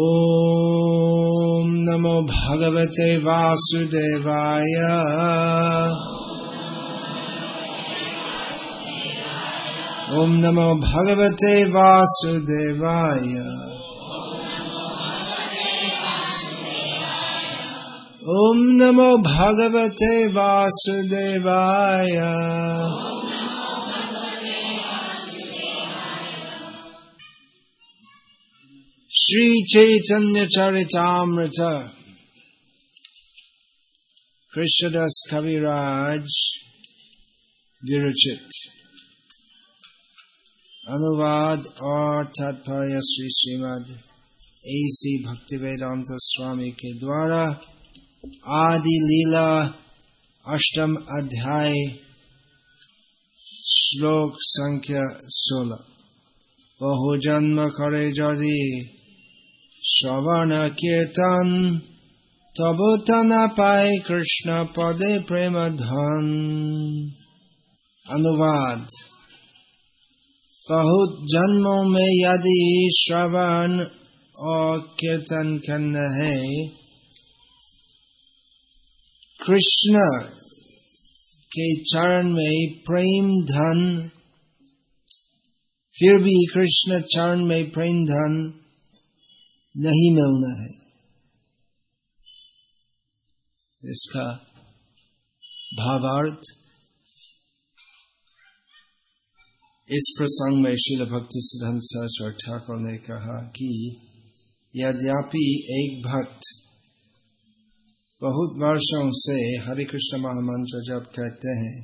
ॐ नमो भगवते वासुदेवाय। ॐ नमो भगवते वासुदेवाय। ॐ नमो भगवते वासुदेवाय। श्री चैतन्य चरितामृत। कृष्णदास कविराज, विरचित। अनुवाद और तात्पर्य श्री श्रीमद एसी भक्ति वेदांत स्वामी के द्वारा आदि लीला, अष्टम अध्याय, श्लोक संख्या सोलह। बहु जन्म करे यदि श्रवण कीर्तन तब तन पाए कृष्ण पदे प्रेम धन अनुवाद। बहुत जन्मों में यदि श्रवण और कीर्तन करना है, कृष्ण के चरण में प्रेम धन, फिर भी कृष्ण चरण में प्रेम धन नहीं मिलना है। इसका भावार्थ इस प्रसंग में शिल भक्ति सिद्धांत सरस्वती ठाकुर ने कहा कि यद्यपि एक भक्त बहुत वर्षों से हरे कृष्ण महामंत्र जब कहते हैं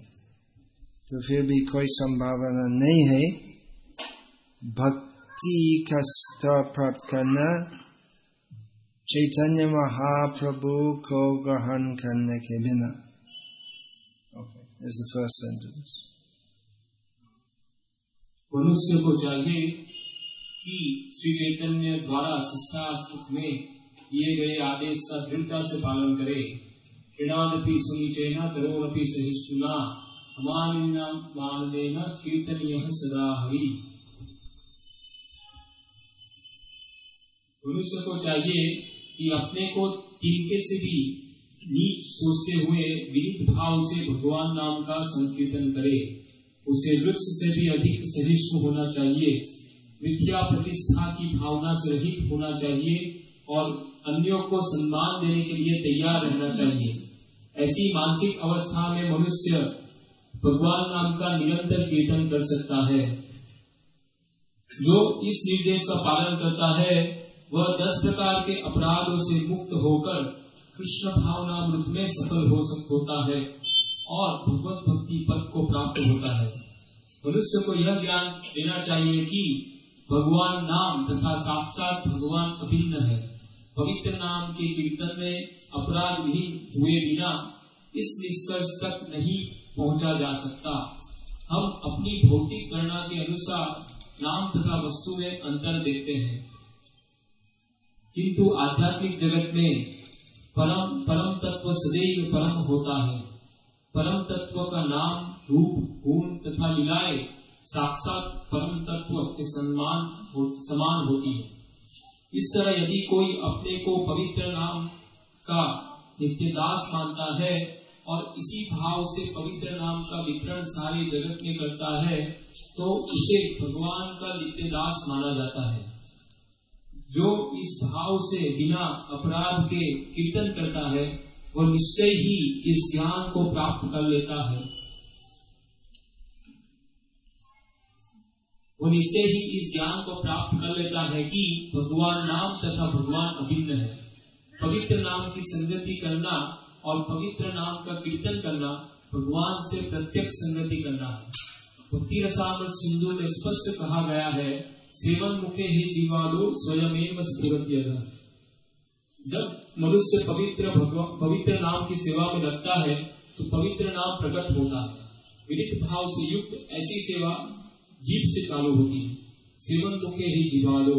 तो फिर भी कोई संभावना नहीं है। भक्ति का स्तर प्राप्त करना चैतन्य महाप्रभु को ग्रहण करने के बिना। Is the first sentence. मनुष्य को चाहिए कि श्री चैतन्य द्वारा शिष्टाश्रुत में दिए गए आदेश का दृढ़ता से पालन करे। ऋणादपि सुनिचेन करोरपि सहिष्णुना हमारेन कीर्तनीय सदा हरि। मनुष्य को चाहिए कि अपने को तिनके से भी नीच सोचते हुए विनित भाव से भगवान नाम का संकीर्तन करे। उसे वृक्ष से भी अधिक सहिष्णु होना चाहिए। मिथ्या प्रतिष्ठा की भावना से रहित होना चाहिए और अन्यों को सम्मान देने के लिए तैयार रहना चाहिए। ऐसी मानसिक अवस्था में मनुष्य भगवान नाम का निरंतर कीर्तन कर सकता है। जो इस निर्देश का पालन करता है वह दस प्रकार के अपराधों से मुक्त होकर कृष्ण भावना भावनामृत में सफल हो होता है और भगवत भक्ति पद को प्राप्त होता है। मनुष्य को यह ज्ञान देना चाहिए कि भगवान नाम तथा साक्षात भगवान अभिन्न है। पवित्र नाम के कीर्तन में अपराध विहीन हुए बिना इस निष्कर्ष तक नहीं पहुँचा जा सकता। हम अपनी भौतिक गणना के अनुसार नाम तथा वस्तु में अंतर देखते हैं। किंतु आध्यात्मिक जगत में परम परम तत्व सदैव परम होता है। परम तत्व का नाम रूप गुण तथा लीलाएँ साक्षात परम तत्व के सम्मान हो, समान होती है। इस तरह यदि कोई अपने को पवित्र नाम का नित्यदास मानता है और इसी भाव से पवित्र नाम का वितरण सारे जगत में करता है तो उसे भगवान का नित्यदास माना जाता है। जो इस भाव से बिना अपराध के कीर्तन करता है वो निश्चय ही इस ज्ञान को प्राप्त कर लेता है। वो निश्चय ही इस ज्ञान को प्राप्त कर लेता है कि भगवान नाम तथा भगवान अभिन्न है। पवित्र नाम की संगति करना और पवित्र नाम का कीर्तन करना भगवान से प्रत्यक्ष संगति करना है। भक्ति रसाम सिंधु में स्पष्ट कहा गया है सेवन मुखे ही जीवालो स्वयं स्फुरत जब मनुष्य पवित्र भगवान, पवित्र नाम की सेवा में लगता है तो पवित्र नाम प्रकट होता है। विनित भाव से युक्त ऐसी सेवा जीव से चालू होती है। सेवन मुखे ही जीवालो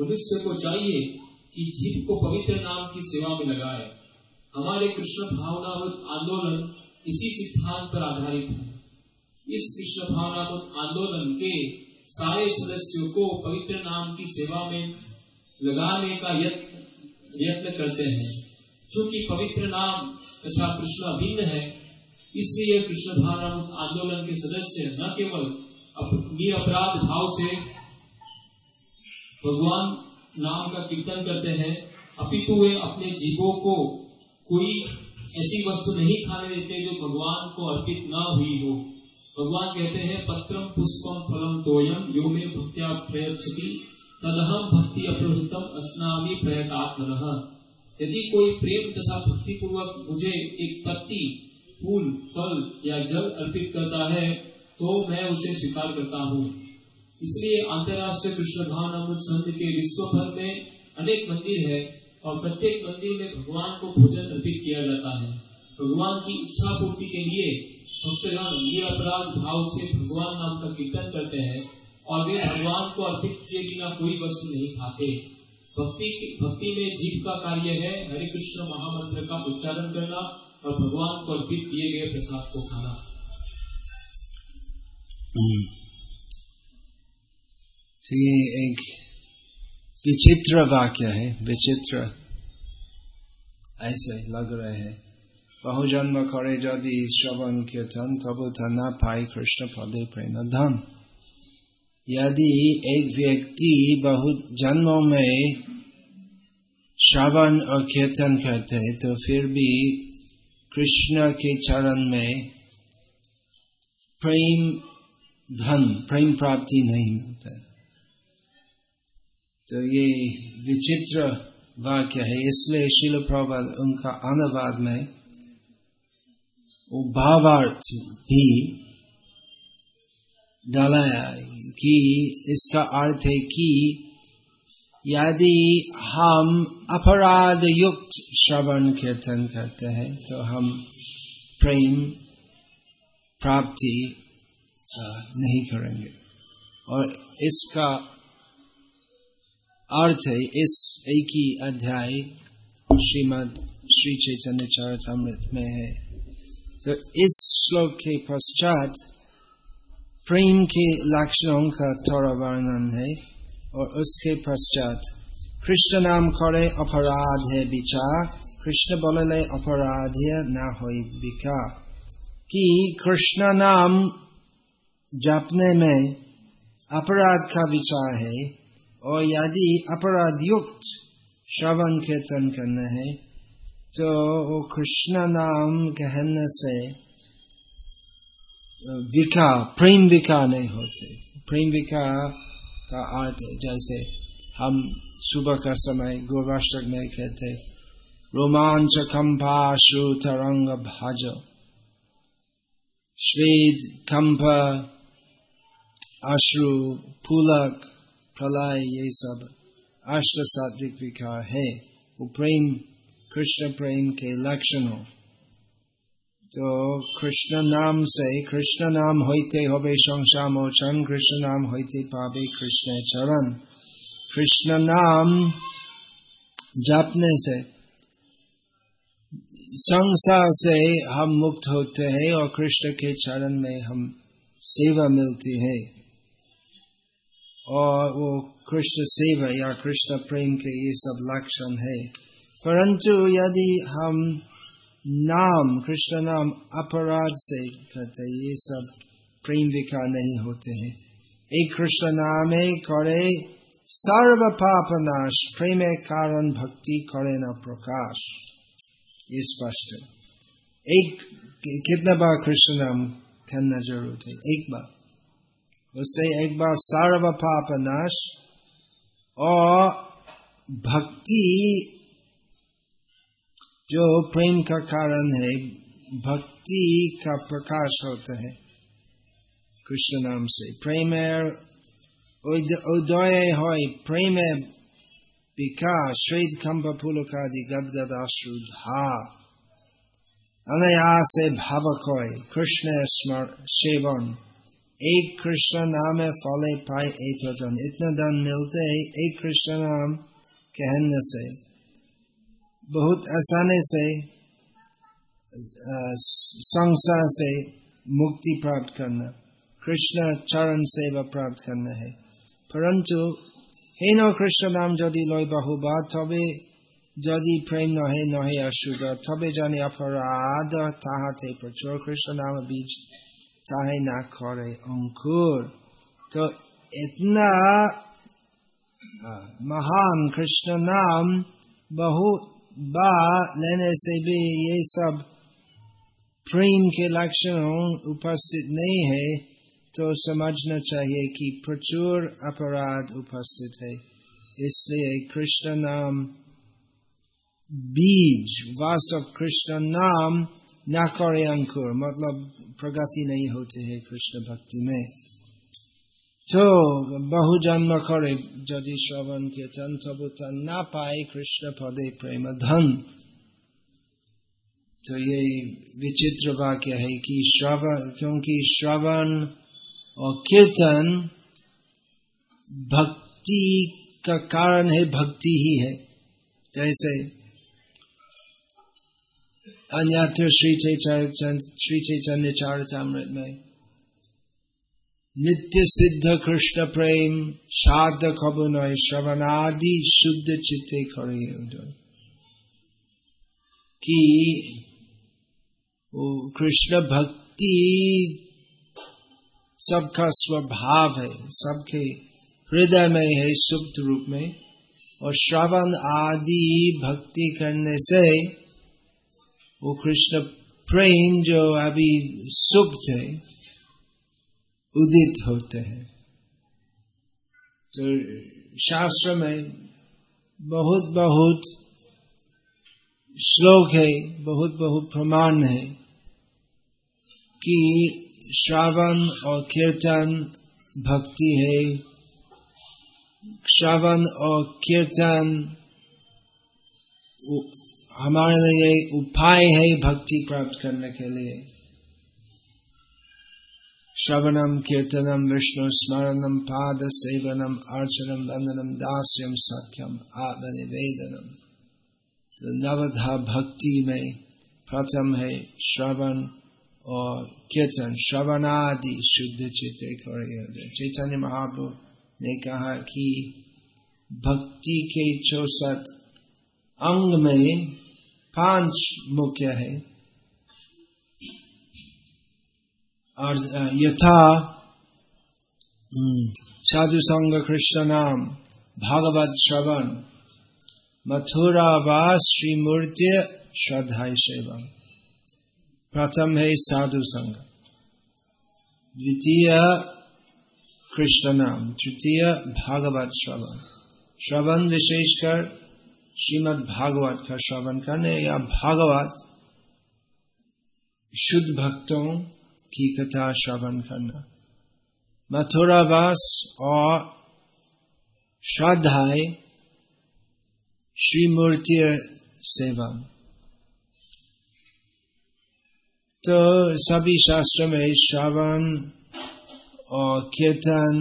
मनुष्य को चाहिए कि जीव को पवित्र नाम की सेवा में लगाए। हमारे कृष्ण भावना आंदोलन इसी सिद्धांत पर आधारित है। इस कृष्ण भावना आंदोलन के सारे सदस्यों को पवित्र नाम की सेवा में लगाने का यत्न करते हैं। चूँकि पवित्र नाम तथा कृष्ण अभिन्न है, इसलिए कृष्ण भारम आंदोलन के सदस्य न केवल अपनी अपराध भाव से भगवान नाम का कीर्तन करते हैं, अपितु वे अपने जीवों को कोई ऐसी वस्तु नहीं खाने देते जो भगवान को अर्पित न हुई हो। भगवान कहते हैं पत्रम पुष्पम फलम तोयम यो में भक्त्या तदहम भक्ति अप्रभुतम अस्नामी प्रयतात्म यदि कोई प्रेम तथा भक्ति पूर्वक मुझे एक पत्ती, फूल, फल या जल अर्पित करता है तो मैं उसे स्वीकार करता हूँ। इसलिए अंतर्राष्ट्रीय भान अमृत संघ के विश्व भर में अनेक मंदिर है और प्रत्येक मंदिर में भगवान को भोजन अर्पित किया जाता है। भगवान की इच्छा पूर्ति के लिए भक्तगण ये अपराध भाव से भगवान नाम का कीर्तन करते हैं और वे भगवान को अर्पित किए बिना कोई वस्तु नहीं खाते। भक्ति भक्ति में जीव का कार्य है हरे कृष्ण महामंत्र का उच्चारण करना और भगवान को अर्पित किए गए प्रसाद को खाना। तो ये एक विचित्र वाक्य है, विचित्र। ऐसे लग रहे हैं। बहुजन्म करे यदि श्रवण कीर्तन तब न पाए कृष्ण पदे प्रेम धन यदि एक व्यक्ति बहुत जन्मों में श्रवण और कीर्तन करते तो फिर भी कृष्ण के चरण में प्रेम धन प्रेम प्राप्ति नहीं मिलता तो ये विचित्र वाक्य है इसलिए शिल प्रभात उनका अनुवाद में भावार्थ भी डालाया कि इसका अर्थ है कि यदि हम अपराध युक्त श्रवण कीर्तन करते हैं तो हम प्रेम प्राप्ति नहीं करेंगे। और इसका अर्थ है इस एक ही अध्याय श्रीमद श्री चैतन्य चरितमृत में है। तो इस श्लोक के पश्चात प्रेम के लक्षणों का थोड़ा वर्णन है और उसके पश्चात कृष्ण नाम करे अपराध है विचार कृष्ण बोले अपराध न हो बिका। कि कृष्ण नाम जपने में अपराध का विचार है और यदि अपराध युक्त श्रवण कीर्तन करना है तो कृष्ण नाम कहने से विका, प्रेम विका नहीं होते। प्रेम विका का अर्थ, जैसे हम सुबह का समय गोवाष्टक में कहते रोमांच कंपाशु तरंग भाज। श्वेद कंप अश्रु फूलक प्रलय, ये सब अष्ट सात्विक विकार है। वो प्रेम कृष्ण प्रेम के लक्षण हो तो कृष्ण नाम से कृष्ण नाम होते होबे संसार मोचन कृष्ण नाम होते पावे कृष्ण चरण कृष्ण नाम जापने से संसार से हम मुक्त होते हैं और कृष्ण के चरण में हम सेवा मिलती है और वो कृष्ण सेवा या कृष्ण प्रेम के ये सब लक्षण है परंतु यदि हम नाम, कृष्ण नाम अपराध से कहते ये सब प्रेम विकार नहीं होते हैं। एक कृष्ण नाम करे सर्व पाप नाश, प्रेम कारण भक्ति करे न प्रकाश। ये स्पष्ट है। एक, कितना बार कृष्ण नाम कहना ज़रूरत है? एक बार। उससे एक बार सर्व पाप नाश और भक्ति जो प्रेम का कारण है, भक्ति का प्रकाश होता है। कृष्ण नाम से। प्रेम उदय हो प्रेम विकास श्वेत खम्भ फूलकादि गदगदाश्रुधा अनयासे भावक हो कृष्ण स्मर, सेवन। एक कृष्ण नाम है, फले पाए, एक धन इतना धन मिलते है एक कृष्ण नाम कहने से। बहुत आसानी से संसार से मुक्ति प्राप्त करना कृष्ण चरण सेवा प्राप्त करना है परंतु হেন কৃষ্ণ নাম যদি লয় বহুবা তবে যদি প্রেম নহে নহে অশুদ্ধ তবে জানি অপরাধ তাহাতে প্রচুর কৃষ্ণ নাম বীজ চাহে না করে অঙ্কুর तो इतना महान कृष्ण नाम बहुत बार लेने से भी ये सब प्रेम के लक्षण उपस्थित नहीं है तो समझना चाहिए कि प्रचुर अपराध उपस्थित है इसलिए कृष्ण नाम बीज वास्तव कृष्ण नाम न करे अंकुर मतलब प्रगति नहीं होती है कृष्ण भक्ति में তো বহু জন্ম করে যদি শ্রবণ কীর্তন তবু তা না পায় কৃষ্ণ পদে प्रेम धन तो ये विचित्र वाक्य है कि श्रवण क्योंकि श्रवण और कीर्तन भक्ति का कारण है भक्ति ही है जैसे अन्यत्र श्री चैतन्य श्री चैतन्य चारितामृत में नित्य सिद्ध कृष्ण प्रेम साध खबनय श्रवणादि शुद्ध चित्ते करे कि वो कृष्ण भक्ति सबका स्वभाव है सबके हृदय में है सुप्त रूप में और श्रवण आदि भक्ति करने से वो कृष्ण प्रेम जो अभी सुप्त है उदित होते हैं। तो शास्त्र में बहुत बहुत श्लोक है, बहुत बहुत प्रमाण है कि श्रावण और कीर्तन भक्ति है। श्रावण और कीर्तन हमारे लिए उपाय है भक्ति प्राप्त करने के लिए। श्रवणम कीर्तनम विष्णु स्मरणम पाद सेवनम अर्चनम वंदनम दास्यम सख्यम आत्मनिवेदनम तो नवधा भक्ति में प्रथम है श्रवण और कीर्तन श्रवणादि शुद्ध चित्त चैतन्य महाप्रभु ने कहा कि भक्ति के चौसठ अंग में पाँच मुख्य है और यथा साधु संग कृष्ण नाम भागवत श्रवण मथुरावास श्री मूर्ति श्रद्धा सेवा प्रथम है साधु संग द्वितीय कृष्ण नाम तृतीय भागवत श्रवण। श्रवण विशेषकर श्रीमद भागवत का श्रवण करने या भागवत शुद्ध भक्तों की कथा श्रवण करना मथुरावास और श्रद्धाय श्रीमूर्ति सेवा तो सभी शास्त्र में श्रवण और कीर्तन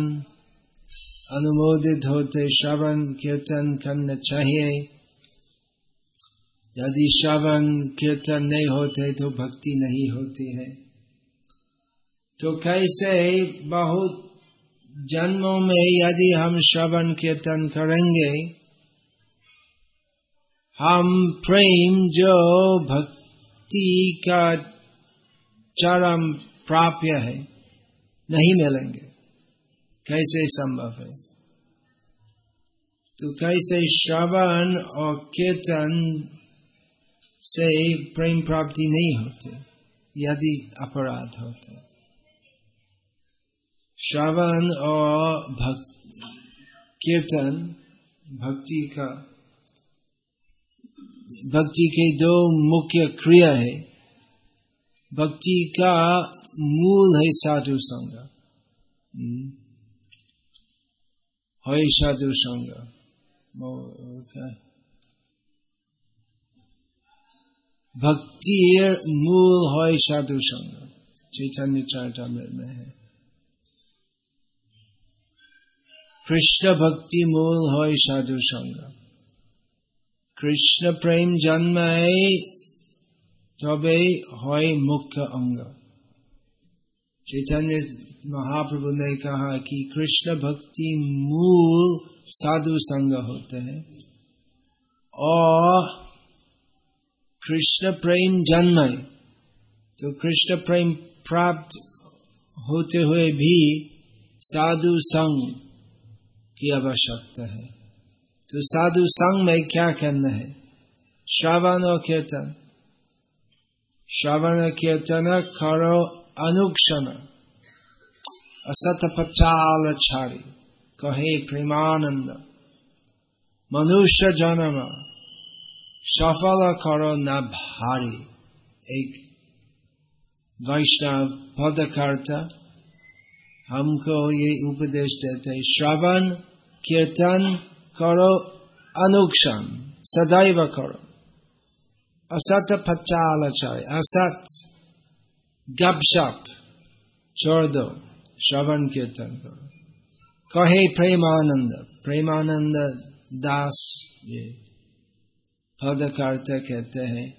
अनुमोदित होते श्रवण कीर्तन करना चाहिए यदि श्रवण कीर्तन नहीं होते तो भक्ति नहीं होती है तो कैसे बहुत जन्मों में यदि हम श्रवण कीर्तन करेंगे, हम प्रेम जो भक्ति का चरम प्राप्य है, नहीं मिलेंगे। कैसे संभव है? तो कैसे श्रवण और कीर्तन से प्रेम प्राप्ति नहीं होते, यदि अपराध होते श्रवण और भक्त कीर्तन भक्ति का भक्ति के दो मुख्य क्रिया है भक्ति का मूल है साधु संग है साधु संग भक्ति मूल है साधु संग चैतन्य चार में है कृष्ण भक्ति मूल हो साधु संग कृष्ण प्रेम जन्म तबे হয় मुख्य अंग चैतन्य महाप्रभु ने कहा कि कृष्ण भक्ति मूल साधु संग होते हैं और कृष्ण प्रेम जन्म तो कृष्ण प्रेम प्राप्त होते हुए भी साधु संग की आवश्यकता है। तो साधु संग में क्या करना है? श्रवण और कीर्तन। श्रवण कीर्तन करो अनुक्षण। असत पचाल छाड़ी। कहे प्रेमानंद। मनुष्य जन्म। सफल करो न भारी। एक वैष्णव पदकर्ता। हमको ये उपदेश देते श्रवण कीर्तन करो अनुक्षण सदैव करो असत पचालचार्य असत गपशप छोड़ दो श्रवण कीर्तन करो कहे प्रेमानंद प्रेमानंद दास ये पदकर्ता कहते हैं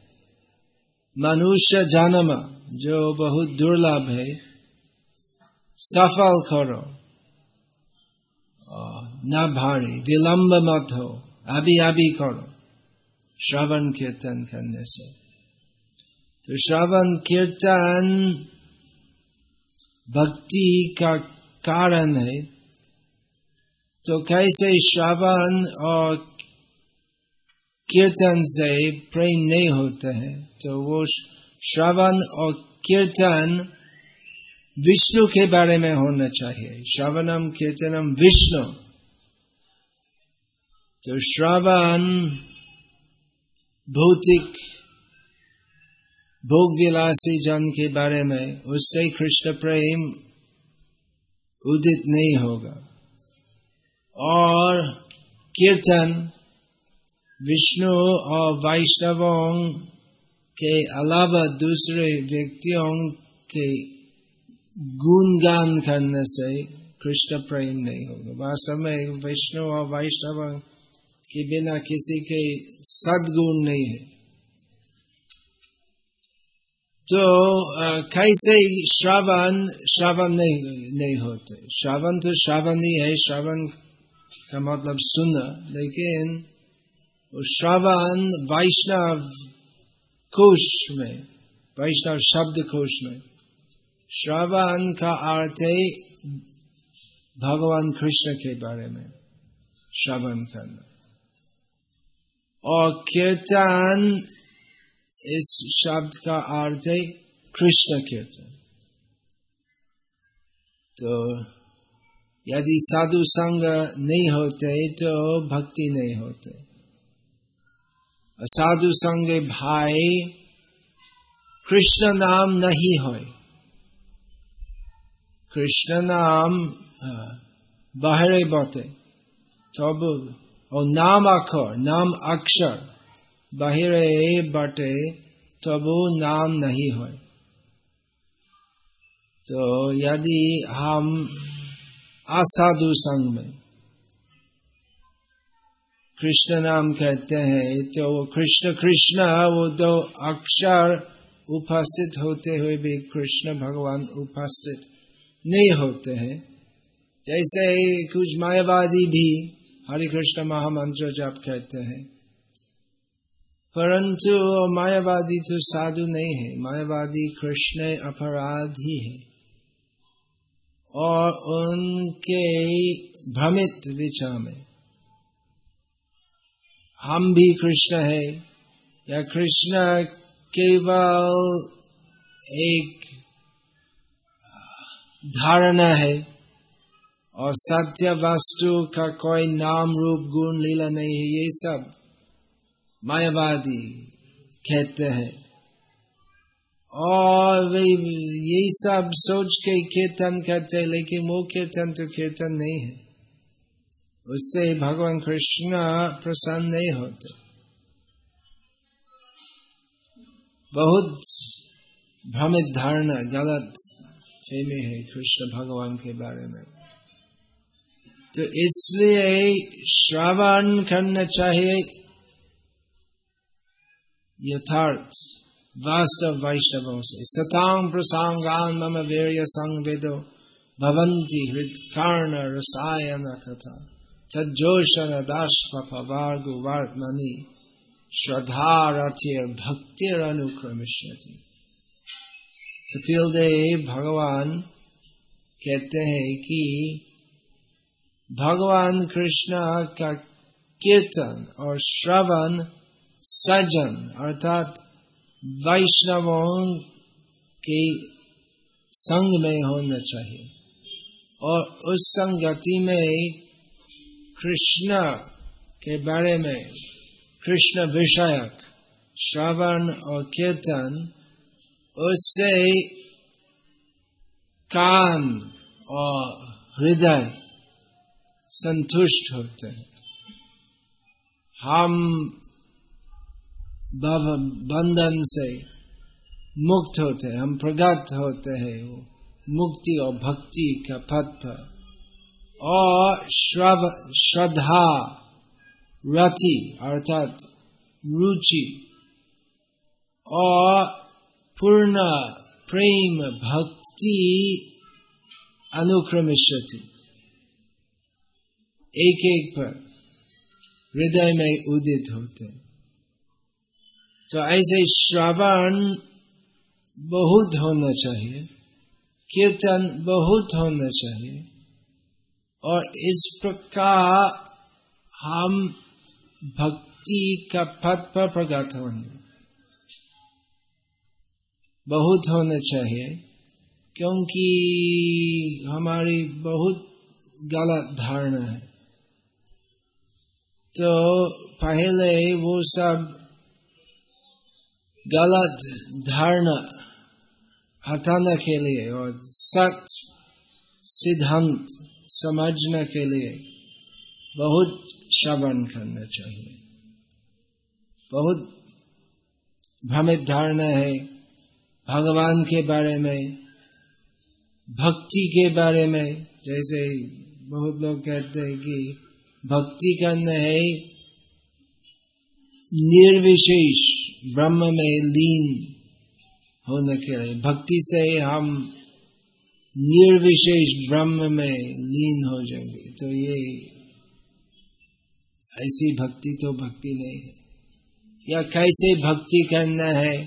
मनुष्य जन्म जो बहुत दुर्लभ है सफल करो न भारी विलंब मत हो। अभी अभी करो। श्रवण कीर्तन करने से। तो श्रवण कीर्तन भक्ति का कारण है। तो कैसे श्रवण और कीर्तन से प्रेम नहीं होते है तो वो श्रवण और कीर्तन विष्णु के बारे में होना चाहिए। श्रवणम, कीर्तनम विष्णु। तो श्रवण, भौतिक भोग विलासी जन के बारे में, उससे कृष्ण प्रेम उदित नहीं होगा। और कीर्तन, विष्णु और वैष्णवों के अलावा दूसरे व्यक्तियों के गुणगान करने से कृष्ण प्रेम नहीं होगा। वास्तव में विष्णु और वैष्णव के बिना किसी के सदगुण नहीं है। तो कैसे श्रावण श्रावण नहीं नहीं होते। श्रावण तो श्रावण ही है श्रावण का मतलब सुन, लेकिन श्रावण वैष्णव कोश में, वैष्णव शब्द कोश में। श्रवण का अर्थ है भगवान कृष्ण के बारे में, श्रवण करना। और कीर्तन इस शब्द का अर्थ है कृष्ण कीर्तन तो यदि साधु संग नहीं होते तो भक्ति नहीं होते। साधु संग भाई कृष्ण नाम नहीं हो कृष्ण नाम बाहरे बते। तब और नाम अक्षर नाम अक्षर बाहरे बटे तब नाम नहीं हो तो यदि हम असाधु संग में कृष्ण नाम कहते हैं तो वो कृष्ण कृष्ण वो दो अक्षर उपस्थित होते हुए भी कृष्ण भगवान उपस्थित नहीं होते हैं जैसे कुछ मायावादी भी हरे कृष्ण महामंत्र जप कहते हैं। परंतु मायावादी तो साधु नहीं है, मायावादी कृष्ण अपराधी है। और उनके भ्रमित विचार में हम भी कृष्ण है, या कृष्ण केवल एक धारणा है। और सत्य वस्तु का कोई नाम रूप गुण लीला नहीं है, ये सब मायावादी कहते हैं। और वे ये सब सोच के कीर्तन करते हैं, लेकिन वो कीर्तन तो कीर्तन नहीं है। उससे भगवान कृष्ण प्रसन्न नहीं होते। बहुत भ्रमित धारणा गलत फेमे है कृष्ण भगवान के बारे में। तो इसलिए श्रवण करना चाहिए। यथार्थ, वास्तव वैष्णवों से। सतांग प्रसंगान मम वीर संग वेदो भवंती हृद कर्ण रसायन कथा। तज्जोषण दास पवार्गु वार्मणि श्रद्धारथिर भक्तिर अनुक्रमिष्यति। कपिल देव भगवान कहते हैं कि भगवान कृष्ण का कीर्तन और श्रवण सजन अर्थात वैष्णवों के संग में होना चाहिए और उस संगति में कृष्ण के बारे में कृष्ण विषयक श्रवण और कीर्तन उससे कान और हृदय संतुष्ट होते हैं। हम बंधन से मुक्त होते हैं, हम प्रगत होते हैं वो मुक्ति और भक्ति का पथ पर। और श्रद्धा, रति, अर्थात रुचि और पूर्ण प्रेम, भक्ति अनुक्रमिष्यति। एक एक पर हृदय में उदित होते तो ऐसे श्रवण बहुत होना चाहिए, कीर्तन बहुत होना चाहिए, और इस प्रकार हम भक्ति का पथ पर प्रगत होंगे। बहुत होना चाहिए, क्योंकि हमारी बहुत गलत धारणा है। तो पहले वो सब गलत धारणा हटाने के लिए और सत सिद्धांत समझने के लिए बहुत श्रवण करना चाहिए। बहुत भ्रमित धारणा है भगवान के बारे में, भक्ति के बारे में। जैसे बहुत लोग कहते हैं कि भक्ति करना है। निर्विशेष, ब्रह्म में लीन होने के लिए। भक्ति से हम निर्विशेष, ब्रह्म में लीन हो जाएँगे। तो ये ऐसी भक्ति तो भक्ति नहीं है। या कैसे भक्ति करना है?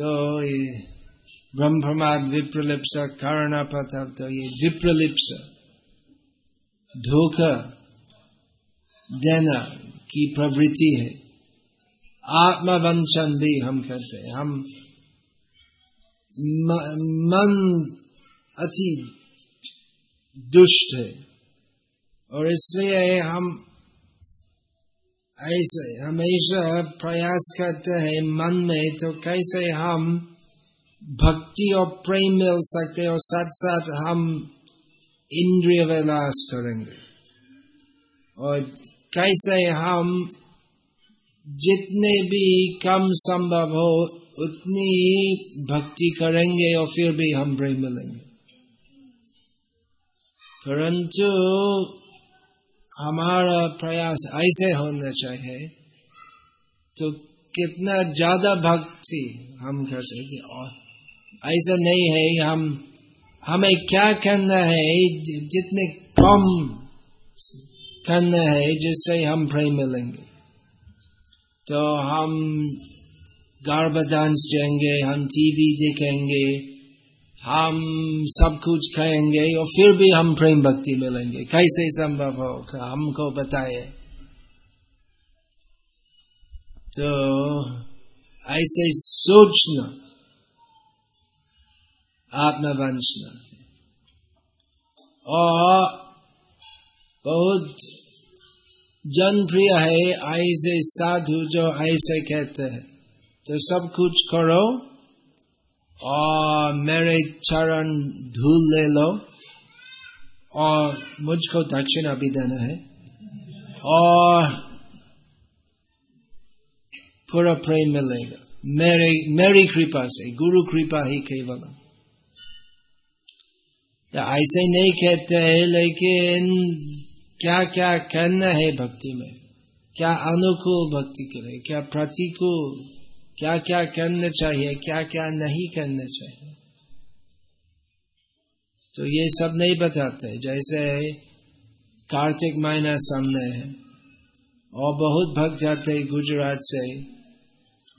तो ये ब्रह्म प्रमाद विप्रलिप्स कारण पता तो ये विप्रलिप्स। धोखा देना की प्रवृत्ति है। आत्मवंचन भी हम करते हैं। हम मन अति दुष्ट है। और इसलिए हम ऐसे हमेशा प्रयास करते हैं मन में तो कैसे हम भक्ति और प्रेम मिल सकते और साथ साथ हम इंद्रिय विलास करेंगे और कैसे हम जितने भी कम संभव हो, उतनी भक्ति करेंगे और फिर भी हम प्रेम मिलेंगे। परंतु हमारा प्रयास ऐसे होना चाहिए तो कितना ज़्यादा भक्ति हम कर सके। और ऐसा नहीं है हम हमें क्या करना है? जितने कम करना है, जिससे हम प्रेम मिलेंगे। तो हम गार्ब डांस जाएँगे, हम टीवी देखेंगे, हम सब कुछ खाएँगे और फिर भी हम प्रेम भक्ति मिलेंगे। कैसे संभव हो? हमको बताए तो ऐसे सोचना। आत्मवंशना। और बहुत जनप्रिय है ऐसे साधु जो ऐसे कहते हैं। तो सब कुछ करो और मेरे चरण धूल ले लो और मुझको दक्षिणा भी देना है। और पूरा प्रेम मिलेगा। मेरे, मेरी कृपा से, गुरु कृपा ही केवल ऐसे ही नहीं कहते हैं, लेकिन क्या क्या करना है भक्ति में? क्या अनुकूल भक्ति करे? क्या प्रतिकूल? क्या क्या करना चाहिए? क्या क्या नहीं करना चाहिए? तो ये सब नहीं बताते। जैसे कार्तिक महीना सामने है, और बहुत भक्त जाते हैं गुजरात से।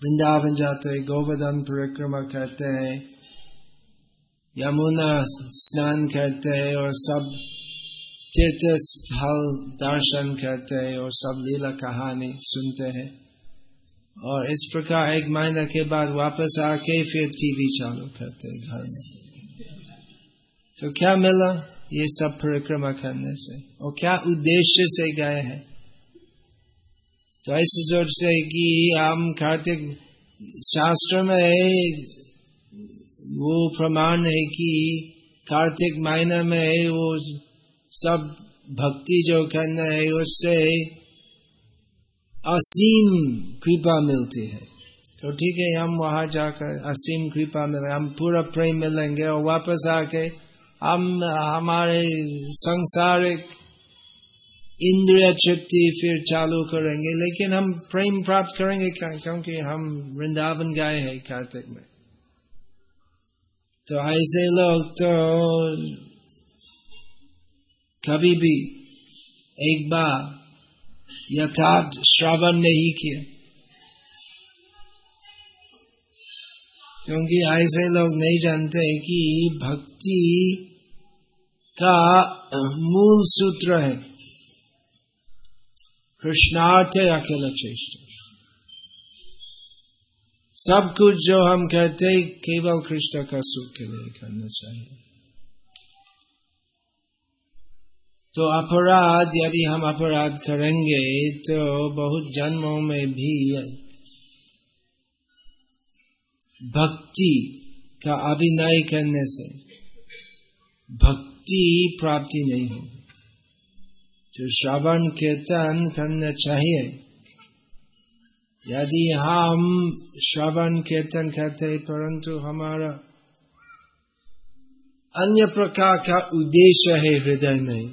वृंदावन जाते हैं, गोवर्धन परिक्रमा करते हैं। यमुना स्नान करते हैं और सब तीर्थ स्थल दर्शन करते हैं और सब लीला कहानी सुनते हैं। और इस प्रकार एक महीना के बाद वापस आके फिर टीवी चालू करते हैं घर में। तो क्या मिला ये सब परिक्रमा करने से? और क्या उद्देश्य से गए हैं? तो ऐसे सोचते कि हम कार्तिक शास्त्र में वो प्रमाण है कि कार्तिक महीना में वो सब भक्ति जो करना है, उससे असीम कृपा मिलती है। तो ठीक है, हम वहाँ जाकर असीम कृपा मिले हम पूरा प्रेम मिलेंगे और वापस आके हम, हमारे संसारिक इंद्रिय शक्ति फिर चालू करेंगे। लेकिन हम प्रेम प्राप्त करेंगे क्योंकि हम वृंदावन गए हैं कार्तिक में। तो ऐसे लोग तो कभी भी एक बार यथार्थ श्रवण नहीं किया क्योंकि ऐसे लोग नहीं जानते कि भक्ति का मूल सूत्र है कृष्णार्थ अकेला चेष्ट सब कुछ जो हम कहते हैं, केवल कृष्ण का सुख के लिए करना चाहिए। तो अपराध, यदि हम अपराध करेंगे तो बहुत जन्मों में भी भक्ति का अभिनय करने से भक्ति प्राप्ति नहीं होगी। तो श्रवण, कीर्तन करना चाहिए यदि हम श्रवण कीर्तन करते परंतु हमारा अन्य प्रकार का उद्देश्य है हृदय में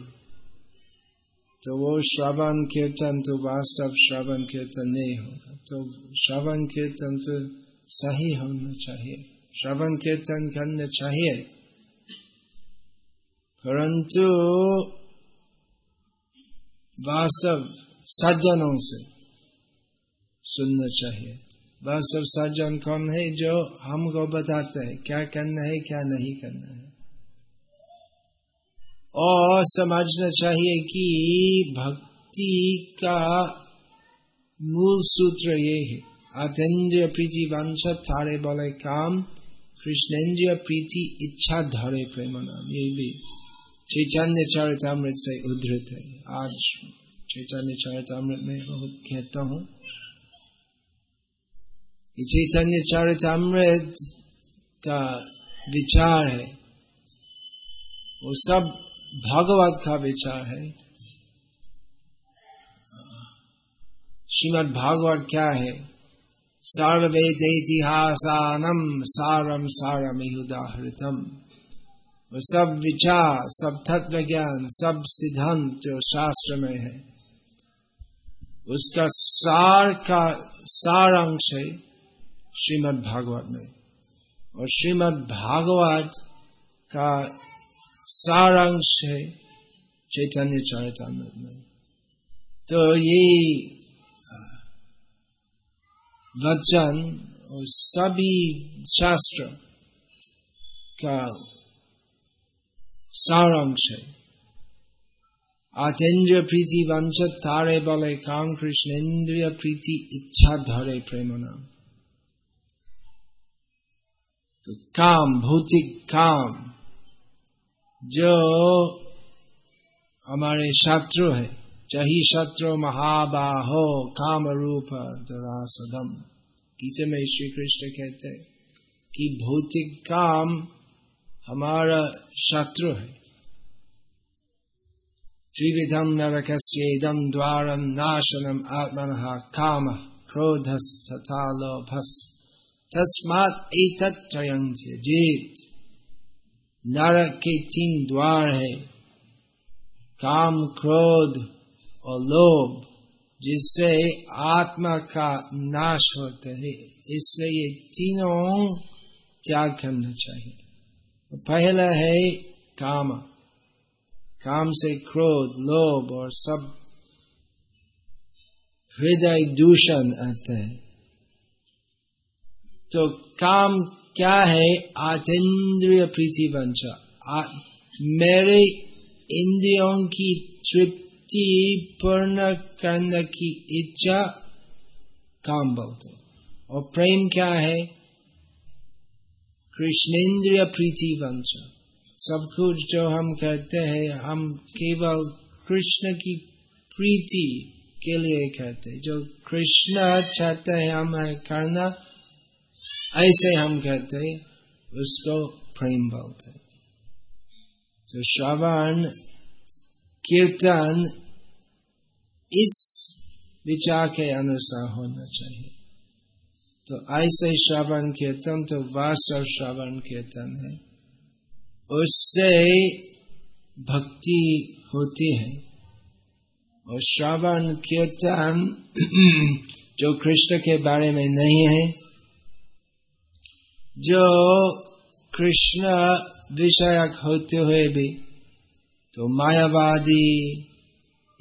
तो वो श्रवण कीर्तन तो वास्तव श्रवण कीर्तन नहीं होगा। तो श्रवण कीर्तन तो सही होना चाहिए। श्रवण कीर्तन करना चाहिए। परंतु वास्तव सज्जनों से सुनना चाहिए। वास्तव सज्जन कौन है जो हमको बताते हैं, क्या करना है, क्या नहीं करना है। और समझना चाहिए कि भक्ति का मूल सूत्र ये है। आतेन्द्रिय प्रीति वंश थारे बोले काम कृष्णेन्द्रिय प्रीति इच्छा धरे प्रेम नाम ये भी चैतन्य चरितमृत से उद्धृत है। आज चैतन्य चरितमृत में बहुत कहता हूँ। चैतन्य चरितमृत का विचार है। वो सब भागवत का विचार है। श्रीमद भागवत क्या है? सर्ववेदेतिहासानम सारम सारम उदाहृतम वो सब विचार, सब तत्व ज्ञान सब सिद्धांत जो शास्त्र में है, उसका सार का सारांश है। श्रीमद् भागवत में। और श्रीमद् भागवत का सारांश है चैतन्य चरितमृत में। तो ये वचन और सभी शास्त्र का सारांश है। आतेन्द्रिय प्रीति वंश तारे बले काम कृष्ण इंद्रिय प्रीति इच्छा धरे प्रेम नाम। तो काम, भौतिक काम। जो हमारे शत्रु है, चही शत्रु महाबाहो काम रूप दुरासदम। गीता में श्री कृष्ण कहते कि भौतिक काम हमारा शत्रु है। त्रिविधम नरकस्येदम द्वारम नाशनम आत्मन काम क्रोधस तथा लोभस। तस्मात एतत्रयं जीत नरक के तीन द्वार है। काम, क्रोध और लोभ, जिससे आत्मा का नाश होता है। इसलिए ये तीनों त्याग करना चाहिए। पहला है काम। काम से क्रोध, लोभ और सब हृदय दूषण आते हैं। तो काम क्या है? आतेन्द्रिय प्रीति वंशा। मेरे इंद्रियों की तृप्ति पूर्ण करने की इच्छा काम बोलते और प्रेम क्या है? कृष्णेन्द्रिय प्रीति वंश। सब कुछ जो हम कहते हैं, हम केवल कृष्ण की प्रीति के लिए कहते हैं। जो कृष्ण चाहते हैं हम करना ऐसे हम कहते उसको प्रेम बोलते तो श्रवण, कीर्तन, इस विचार के अनुसार होना चाहिए। तो ऐसे श्रवण, कीर्तन तो वास्तव श्रवण, कीर्तन है। उससे भक्ति होती है। और श्रवण, कीर्तन, जो कृष्ण के बारे में नहीं है जो कृष्ण विषयक होते हुए भी तो मायावादी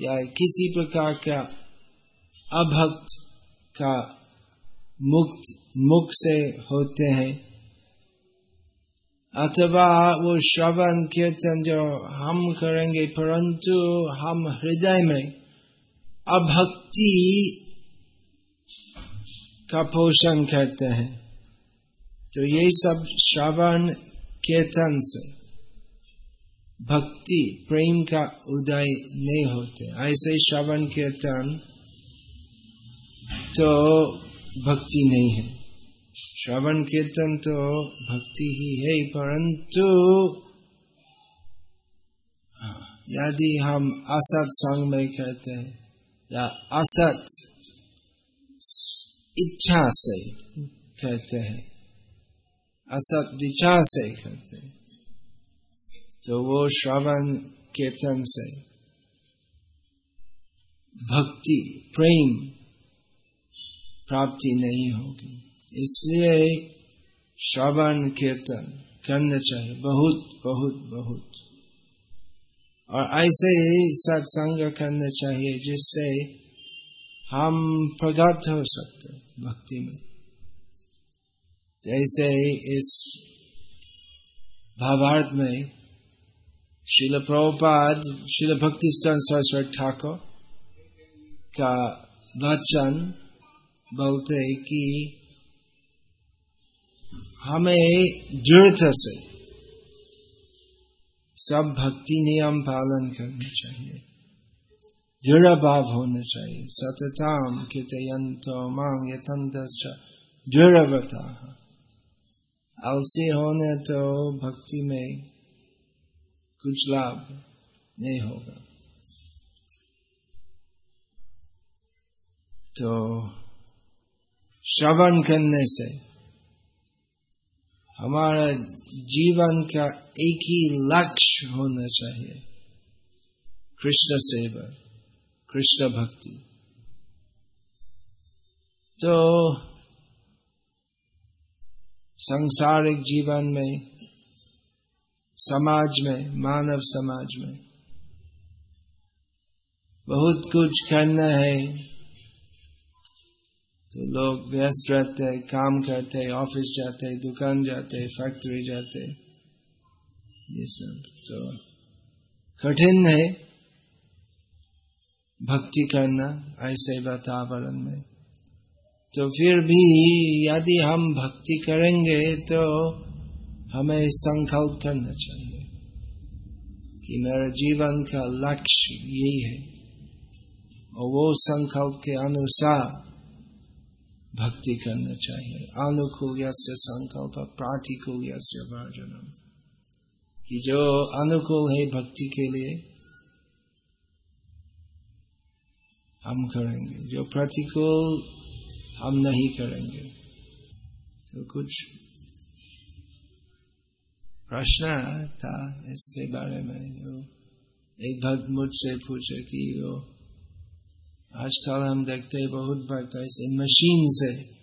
या किसी प्रकार का अभक्त का मुक्त मुख से होते हैं। अथवा वो श्रवण कीर्तन जो हम करेंगे, परंतु हम हृदय में अभक्ति का पोषण करते हैं। तो ये सब श्रवण कीर्तन से। भक्ति, प्रेम का उदय नहीं होते। ऐसे श्रवण कीर्तन तो भक्ति नहीं है। श्रवण कीर्तन तो भक्ति ही है परंतु यदि हम असत संग में कहते हैं, या असत इच्छा से कहते हैं असत विचार से कहते हैं। तो वो श्रवण कीर्तन से भक्ति, प्रेम प्राप्ति नहीं होगी। इसलिए श्रवण कीर्तन करना चाहिए। बहुत बहुत बहुत। और ऐसे ही सत्संग करना चाहिए जिससे हम प्रगत हो सकते भक्ति में। जैसे इस भावार्थ में शिल प्रभुपाद, शिल भक्ति स्थान सरस्वती ठाकुर का वचन बोलते कि हमें दृढ़ता से सब भक्ति नियम पालन करना चाहिए। दृढ़ भाव होना चाहिए। सतताम कितयंत मांग यतंत दृढ़वता। आलसी होने तो भक्ति में कुछ लाभ नहीं होगा। तो श्रवण करने से हमारा जीवन का एक ही लक्ष्य होना चाहिए। कृष्ण सेवा, कृष्ण भक्ति। तो संसारिक जीवन में, समाज में, मानव समाज में। बहुत कुछ करना है। तो लोग व्यस्त रहते हैं काम करते हैं ऑफ़िस जाते हैं दुकान जाते हैं फैक्ट्री जाते हैं ये सब तो कठिन है। भक्ति करना, ऐसे वातावरण में। तो फिर भी यदि हम भक्ति करेंगे तो हमें संकल्प करना चाहिए कि मेरा जीवन का लक्ष्य यही है। और वो संकल्प के अनुसार भक्ति करना चाहिए। अनुकूल से संकल्प प्रातिकूल से वर्जनम कि जो अनुकूल है भक्ति के लिए, हम करेंगे। जो प्रतिकूल हम नहीं करेंगे। तो कुछ प्रश्न था इसके बारे में। जो एक भक्त मुझसे पूछे कि वो, आजकल हम देखते हैं बहुत भक्त ऐसे मशीन से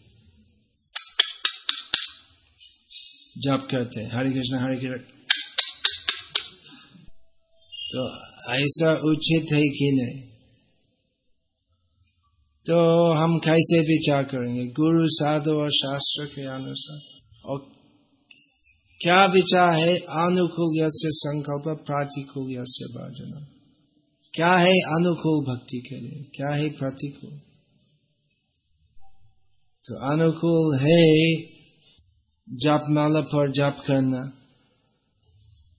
जप करते हरे कृष्ण हरे कृष्ण। तो ऐसा उचित है कि नहीं? तो हम कैसे विचार करेंगे? गुरु साधु और शास्त्र के अनुसार। और क्या विचार है? अनुकूल से संकल्प, प्रातिकूल से वर्जन क्या है अनुकूल भक्ति के लिए? क्या है प्रतिकूल? तो अनुकूल है जप माला पर जप करना।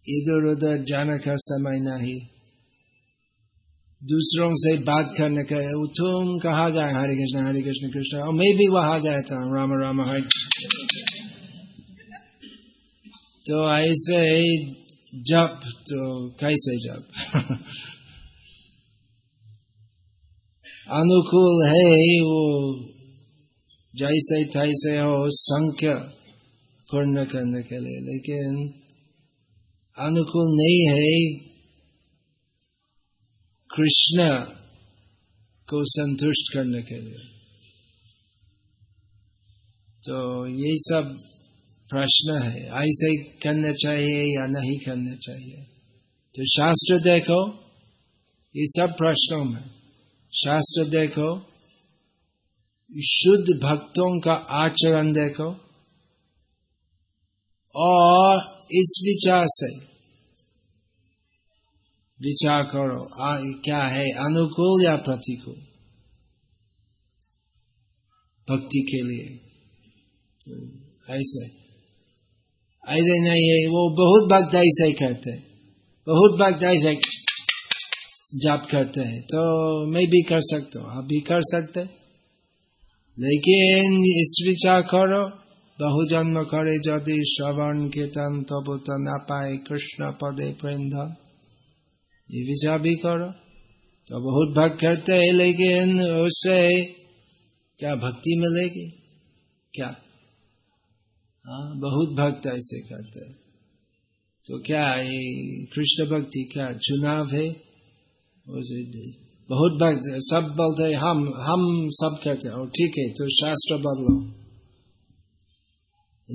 इधर उधर जाने का समय नहीं। दूसरों से बात करने का तुम कहा जाए? हरे कृष्ण हरे कृष्ण कृष्ण। और मैं भी वहाँ गया था, राम राम, हरे तो ऐसे जप तो कैसे जप अनुकूल है वो, जैसे तैसे हो संख्या पूर्ण करने के लिए। लेकिन अनुकूल नहीं है। कृष्ण को संतुष्ट करने के लिए। तो ये सब प्रश्न है, ऐसे करना चाहिए या नहीं करना चाहिए। तो शास्त्र देखो, ये सब प्रश्नों में। शास्त्र देखो, शुद्ध भक्तों का आचरण देखो, और इस विचार से विचार करो आ, क्या है अनुकूल या प्रतिकूल? भक्ति के लिए। तो ऐसे। ऐसे नहीं है वो बहुत भक्त ऐसे करते हैं। बहुत भक्त ऐसे जाप करते हैं। तो मैं भी कर सकता हूँ आप भी कर सकते लेकिन इस विचार करो बहु जन्म करे यदि श्रवण कीर्तन तब तो न पाए कृष्ण पदे प्रेम ये विचार भी करो। तो बहुत भक्त करते हैं, लेकिन उससे क्या भक्ति मिलेगी? क्या? हाँ बहुत भक्त ऐसे करते हैं। तो क्या ये कृष्ण भक्ति क्या चुनाव है? बहुत भक्त सब बोलते हम हम सब कहते हैं। और ठीक है तो शास्त्र बदलो।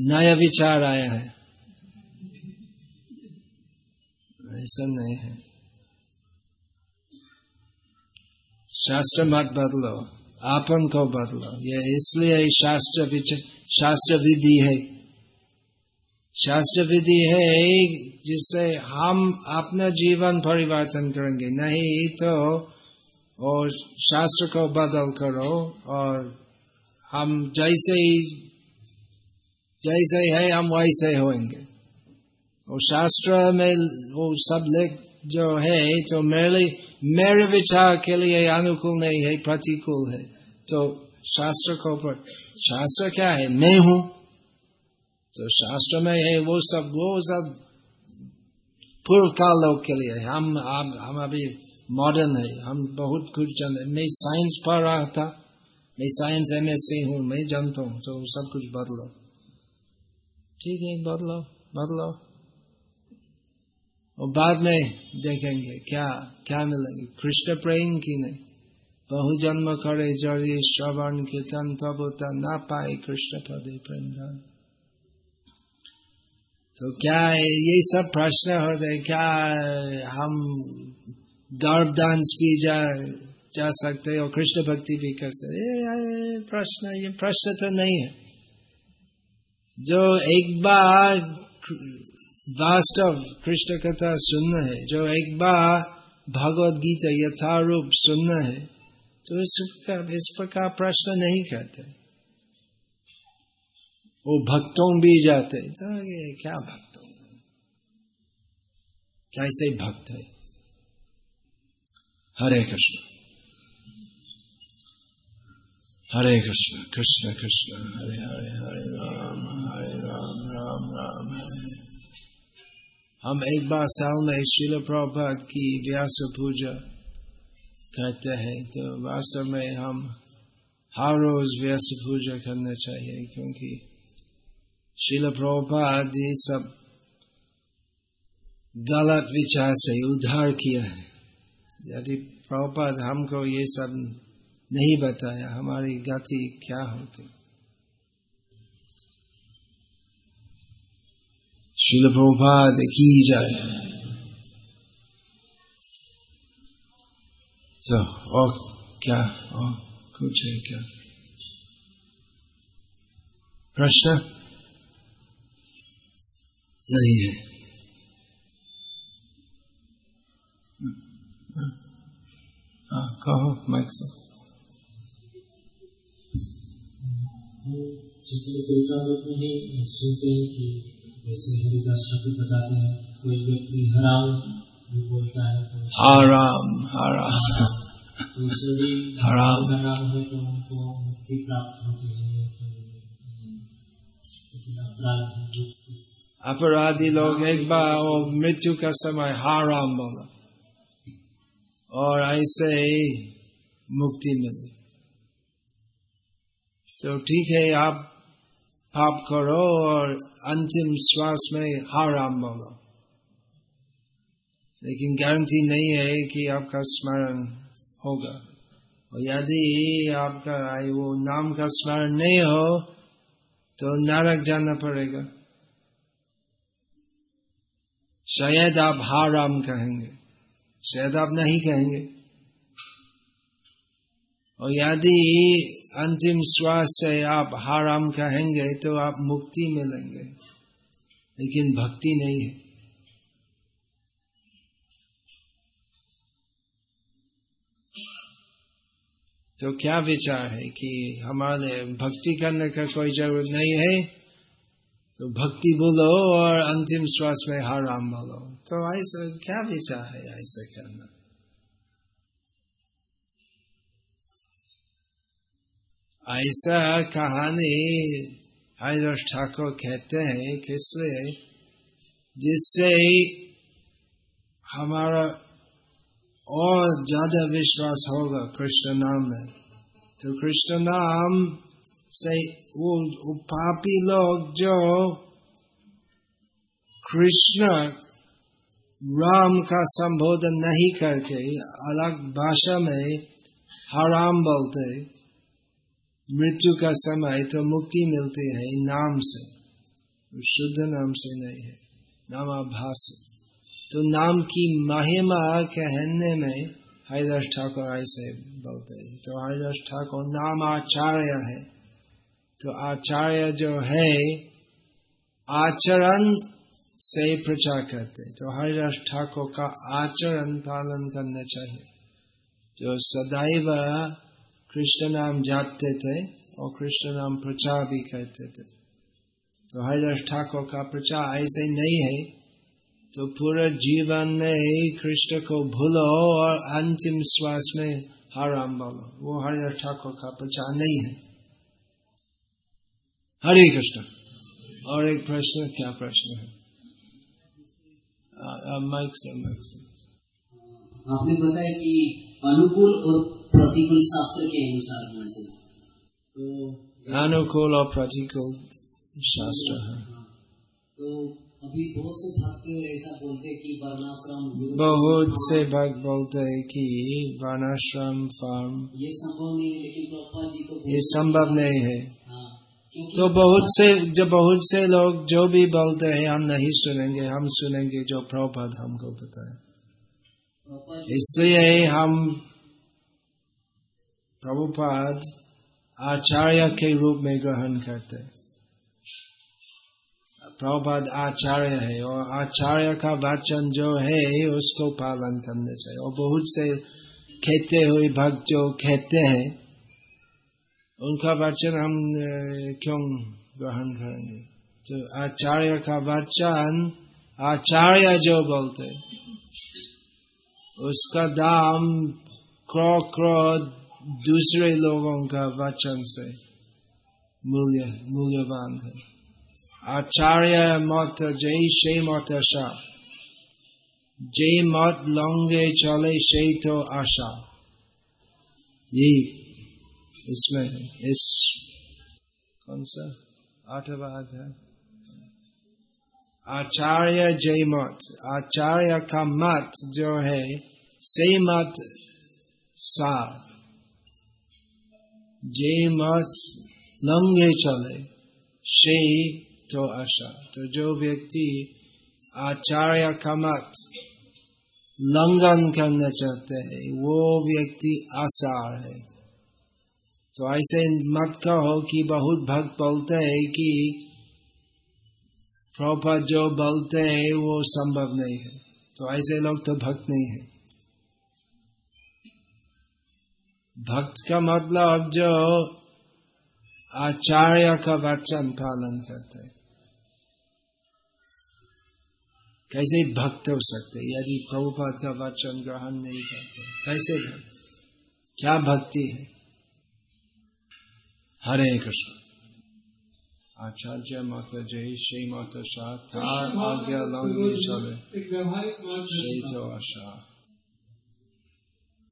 नया विचार आया है। ऐसा नहीं है। शास्त्र मत बदलो, आपन को बदलो। ये इसलिए शास्त्र शास्त्र विधि है। शास्त्र विधि है जिससे हम अपना जीवन परिवर्तन करेंगे। नहीं तो और शास्त्र को बदल करो और हम जैसे ही जैसे है, हम वैसे होंगे और शास्त्र में वो सब लेख जो है तो मेरे मेरे विचार के लिए अनुकूल नहीं है, प्रतिकूल है। तो शास्त्र को शास्त्र क्या है? मैं हूँ। तो शास्त्र में है, वो सब वो सब पूर्व काल लोग के लिए हम हम हम अभी मॉडर्न है। हम बहुत कुछ जानते मैं साइंस पढ़ रहा था। मैं साइंस एम एस सी हूँ। मैं जानता हूँ। तो सब कुछ बदलो। ठीक है, बदलो बदलो। और बाद में देखेंगे क्या क्या मिलेंगे। कृष्ण प्रेम की नहीं। बहु जन्म करे जड़ी श्रवण कीर्तन, तब ना पाए कृष्ण पदे प्रेम तो क्या ये सब प्रश्न होते क्या हम गर्भ डांस भी जा जा सकते और कृष्ण भक्ति भी कर सकते प्रश्न, ये प्रश्न तो नहीं है। जो एक बार वास्तव कृष्ण कथा सुनना है, जो एक बार भगवत गीता यथारूप सुनना है तो इसका इस प्रकार प्रश्न नहीं करते। वो भक्तों भी जाते तो ये क्या भक्तों कैसे भक्त है? हरे कृष्ण। हरे कृष्ण कृष्ण कृष्ण, हरे हरे हरे, राम हरे, राम राम राम हरे हम एक बार साल में शिल प्रभात की व्यास पूजा करते हैं। तो वास्तव में हम हर रोज व्यास पूजा करना चाहिए, क्योंकि शिल प्रभुपाद ये सब गलत विचार से उद्धार किया है। यदि प्रभुपाद हमको ये सब नहीं बताया, हमारी गति क्या होती? शिल प्रभुपाद की जाए तो और क्या और कुछ है क्या प्रश्न नहीं है हाँ कहो माइक से चरित्रामृत में ही सुनते हैं कि जैसे हरिदास ठाकुर बताते हैं कोई व्यक्ति हराम भी बोलता है तो हराम हराम। तो उसमें हराम। हराम है तो उनको मुक्ति प्राप्त होती है तो अपराधी लोग एक बार वो मृत्यु का समय हराम बोला। और ऐसे ही मुक्ति मिली। तो ठीक है आप पाप करो और अंतिम श्वास में हराम बोलो। लेकिन गारंटी नहीं है कि आपका स्मरण होगा। और यदि आपका वो नाम का स्मरण नहीं हो तो नरक जाना पड़ेगा। शायद आप हाराम कहेंगे। शायद आप नहीं कहेंगे। और यदि अंतिम श्वास से आप हराम कहेंगे तो आप मुक्ति मिलेंगे। लेकिन भक्ति नहीं है। तो क्या विचार है कि हमारे भक्ति करने का कोई ज़रूरत नहीं है? तो भक्ति बोलो और अंतिम श्वास में हराम बोलो। तो ऐसा क्या विचार है ऐसा करना? ऐसा कहानी हरिदास ठाकुर कहते हैं किसलिए जिससे हमारा और ज़्यादा विश्वास होगा कृष्ण नाम में। तो कृष्ण नाम से वो वो पापी लोग जो कृष्ण राम का संबोधन नहीं करके अलग भाषा में हराम बोलते। मृत्यु का समय तो मुक्ति मिलती है नाम से। शुद्ध नाम से नहीं है, नामाभास तो नाम की महिमा कहने में हरिदास ठाकुर ऐसे बोलते हैं। तो हरिदास ठाकुर नाम आचार्य है। तो आचार्य जो है, आचरण से प्रचार करते तो हरिदास ठाकुर का आचरण पालन करना चाहिए। जो सदैव कृष्ण नाम जाते थे और कृष्ण नाम प्रचार भी करते थे तो हरिदास ठाकुर का प्रचार ऐसे नहीं है। तो पूरा जीवन में कृष्ण को भूलो और अंतिम श्वास में हराम बोलो वो हरिदास ठाकुर का प्रचार नहीं है। हरे कृष्ण और एक प्रश्न क्या प्रश्न है? आ, आ, माइक से माइक से। आपने बताया कि अनुकूल और प्रतिकूल शास्त्र के अनुसार होना चाहिए। तो अनुकूल और प्रतिकूल शास्त्र है। हाँ, तो अभी बहुत से भक्त ऐसा बोलते हैं कि वर्णाश्रम बहुत से भक्त बोलते हैं कि वर्णाश्रम फार्म ये संभव नहीं है लेकिन प्रभुपाद जी तो ये संभव नहीं है। हाँ तो बहुत से जो बहुत से लोग जो भी बोलते हैं हम नहीं सुनेंगे हम सुनेंगे जो प्रभुपाद हमको बताए। इसलिए हम प्रभुपाद आचार्य के रूप में ग्रहण करते प्रभुपाद आचार्य है और आचार्य का वचन जो है, उसको पालन करना चाहिए। और बहुत से कहते हुए भक्त जो कहते हैं, उनका वचन हम क्यों ग्रहण करेंगे? तो आचार्य का वचन आचार्य जो बोलते उसका दाम क्रो क्रो दूसरे लोगों का वचन से मूल्य, मूल्यवान है। आचार्य मत, जय शे मत आशा। जय मत लंगे चले से तो आशा। ये इसमें, इस कौन सा? आठवा अध्याय। आचार्य जय मत आचार्य का मत जो है से मत सार जय मत लंगे चले से तो आशा। तो जो व्यक्ति आचार्य का मत लंघन करना चाहते है, वो व्यक्ति आसार है। तो ऐसे मत कहो कि बहुत भक्त बोलते हैं कि प्रभा जो बोलते हैं, वो संभव नहीं है। तो ऐसे लोग तो भक्त नहीं है। भक्त का मतलब जो आचार्य का वचन पालन करते हैं। कैसे भक्त हो सकते यदि प्रभुपाद का वचन ग्रहण नहीं करते कैसे भक्त? क्या भक्ति है? हरे कृष्ण। आचार्य माता जय श्री माता शाह था आज्ञा लंगी चले एक व्यवहारिक बात श्री तो आशा